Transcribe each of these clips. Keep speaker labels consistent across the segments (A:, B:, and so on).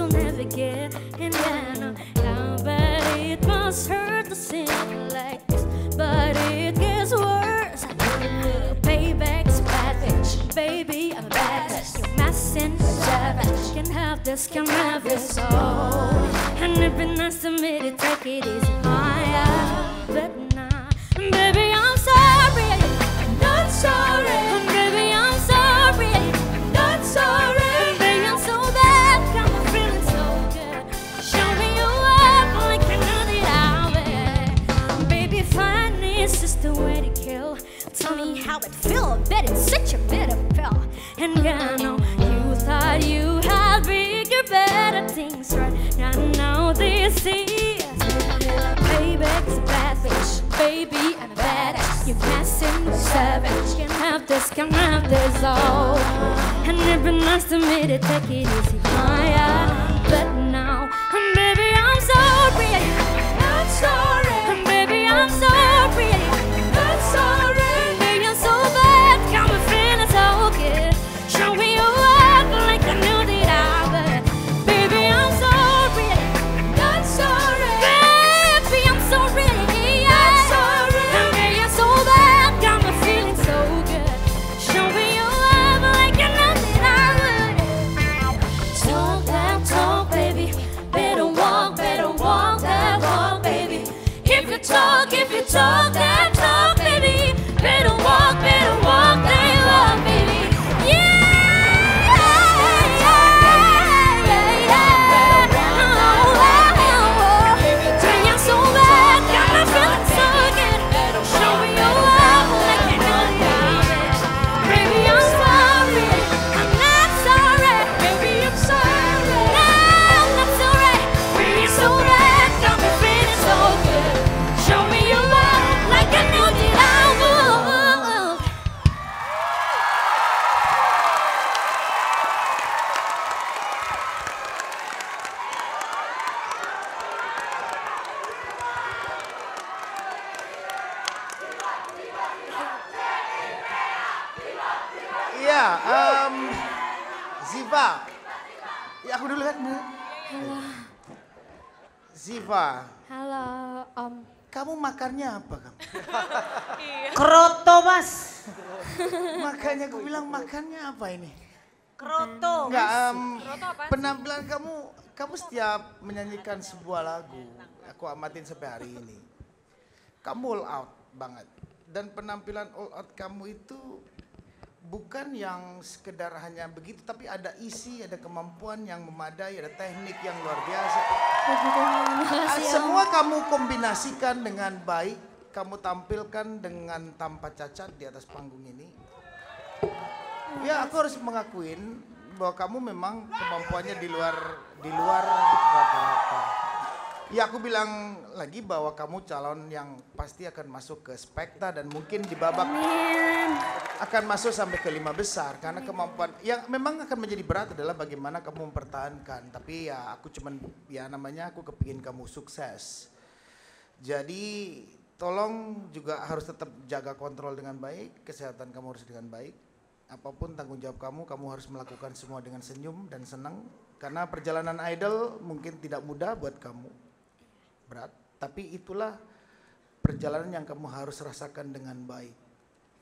A: you'll never get. And I know how bad it must hurt to me like this, but it gets worse. Payback's bad bitch, baby, I'm a bad bitch. You're messing with savage. Can have this, can have this all. And it'd be nice to meet it, take it easy, higher. But It feel, bet it's such a bitter pill. And I know you thought you had bigger, better things right. Now, now this is payback's a bad bitch, baby, I'm a badass. You're messing with savage. Can't have this, can't have this all. And it'd be nice to meet it, take it easy. But
B: Iya, em, Ziva. Ya aku dulu kan. dulu. Ziva,
A: Halo, Om.
B: kamu makannya apa kamu?
C: Kroto mas.
B: Makanya aku bilang makannya apa ini?
C: Kroto.
B: Enggak, em, penampilan kamu, kamu setiap menyanyikan sebuah lagu, aku amatin sampai hari ini. Kamu all out banget. Dan penampilan all out kamu itu bukan yang sekedar hanya begitu, tapi ada isi, ada kemampuan yang memadai, ada teknik yang luar biasa. Semua kamu kombinasikan dengan baik, kamu tampilkan dengan tanpa cacat di atas panggung ini. Ya, aku harus mengakuin bahwa kamu memang kemampuannya di luar di luar rata-rata. Ya, aku bilang lagi bahwa kamu calon yang pasti akan masuk ke spekta dan mungkin di babak akan masuk sampai ke lima besar karena kemampuan yang memang akan menjadi berat adalah bagaimana kamu mempertahankan. Tapi ya aku cuman ya namanya aku kepingin kamu sukses. Jadi tolong juga harus tetap jaga kontrol dengan baik, kesehatan kamu harus dengan baik. Apa pun tanggung jawab kamu, kamu harus melakukan semua dengan senyum dan senang. Karena perjalanan idol mungkin tidak mudah buat kamu. Berat, tapi itulah perjalanan yang kamu harus rasakan dengan baik.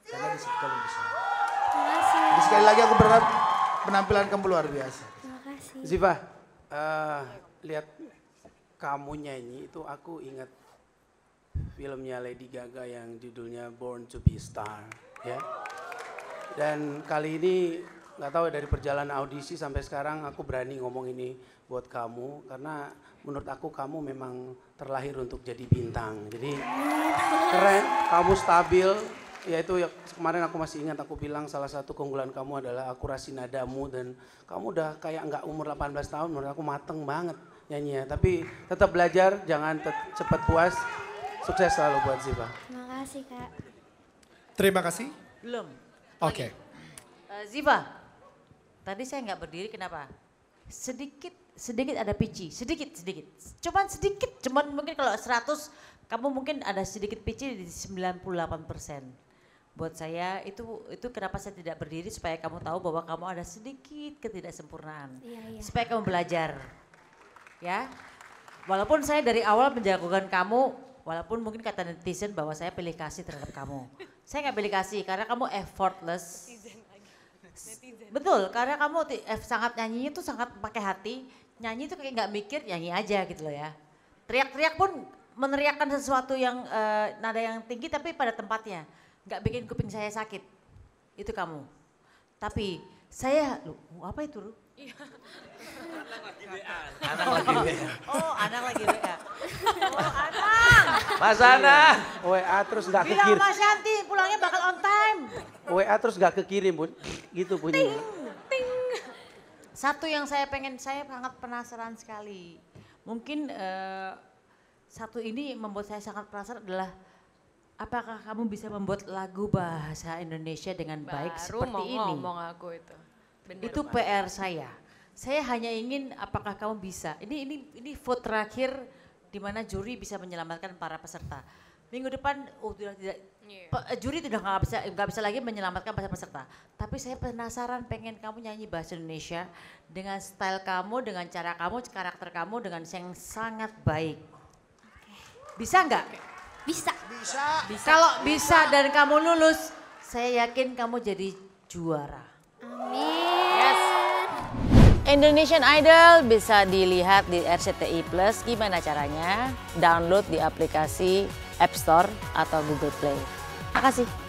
B: Karena di situ kamu bisa.
A: Terima kasih.
B: Jadi sekali lagi aku berharap penampilan kamu luar biasa.
A: Terima kasih.
D: Ziva, eh, lihat kamu nyanyi itu aku ingat filmnya Lady Gaga yang judulnya Born to be Star, ya. Dan kali ini nggak tahu dari perjalanan audisi sampai sekarang aku berani ngomong ini buat kamu karena menurut aku kamu memang terlahir untuk jadi bintang. Jadi keren, kamu stabil, Ya itu ya, kemarin aku masih ingat aku bilang salah satu keunggulan kamu adalah akurasi nadamu dan kamu udah kayak nggak umur 18 tahun menurut aku mateng banget nyanyinya. Tapi tetap belajar, jangan cepat puas. Sukses selalu buat Ziva.
A: Terima kasih kak.
E: Terima kasih.
C: Belum.
E: Oke.
C: Eh, Ziva, tadi saya nggak berdiri kenapa? Sedikit, sedikit ada pici, sedikit, sedikit. Cuman sedikit, cuman mungkin kalau 100, kamu mungkin ada sedikit pici di 98 persen. Buat saya itu itu kenapa saya tidak berdiri supaya kamu tahu bahwa kamu ada sedikit ketidaksempurnaan.
A: Iya, iya.
C: Supaya kamu belajar. Ya. Walaupun saya dari awal menjagokan kamu, walaupun mungkin kata netizen bahwa saya pilih kasih terhadap kamu. Saya nggak pilih kasih karena kamu effortless. Betul, karena kamu eh, sangat nyanyinya tuh sangat pakai hati. Nyanyi tuh kayak nggak mikir, nyanyi aja gitu loh ya. Teriak-teriak pun meneriakkan sesuatu yang eh, nada yang tinggi tapi pada tempatnya. Nggak bikin kuping saya sakit. Itu kamu. Tapi saya, lu apa itu lu? Oh, anak lagi WA. Oh, anak.
D: Mas Ana. WA terus nggak
C: Bilang
D: kekirim.
C: Mas Yanti pulangnya bakal on time.
D: WA terus nggak kekirim bun. Gitu bunyinya.
C: Satu yang saya pengen, saya sangat penasaran sekali. Mungkin eh, satu ini membuat saya sangat penasaran adalah apakah kamu bisa membuat lagu bahasa Indonesia dengan baik
F: Baru
C: seperti
F: mau
C: ini?
F: ngomong aku itu. Bener
C: itu
F: banget.
C: PR saya. Saya hanya ingin apakah kamu bisa. Ini ini ini vote terakhir di mana juri bisa menyelamatkan para peserta. Minggu depan oh sudah tidak
F: Iya.
C: pe- eh, juri tidak nggak bisa nggak bisa lagi menyelamatkan para peserta. Tapi saya penasaran pengen kamu nyanyi bahasa Indonesia dengan style kamu, dengan cara kamu, karakter kamu dengan yang sangat baik. Bisa nggak?
A: Bisa.
C: Kalau bisa dan kamu lulus, saya yakin kamu jadi juara.
A: Amin.
G: Indonesian Idol bisa dilihat di RCTI Plus. Gimana caranya? Download di aplikasi App Store atau Google Play. Makasih.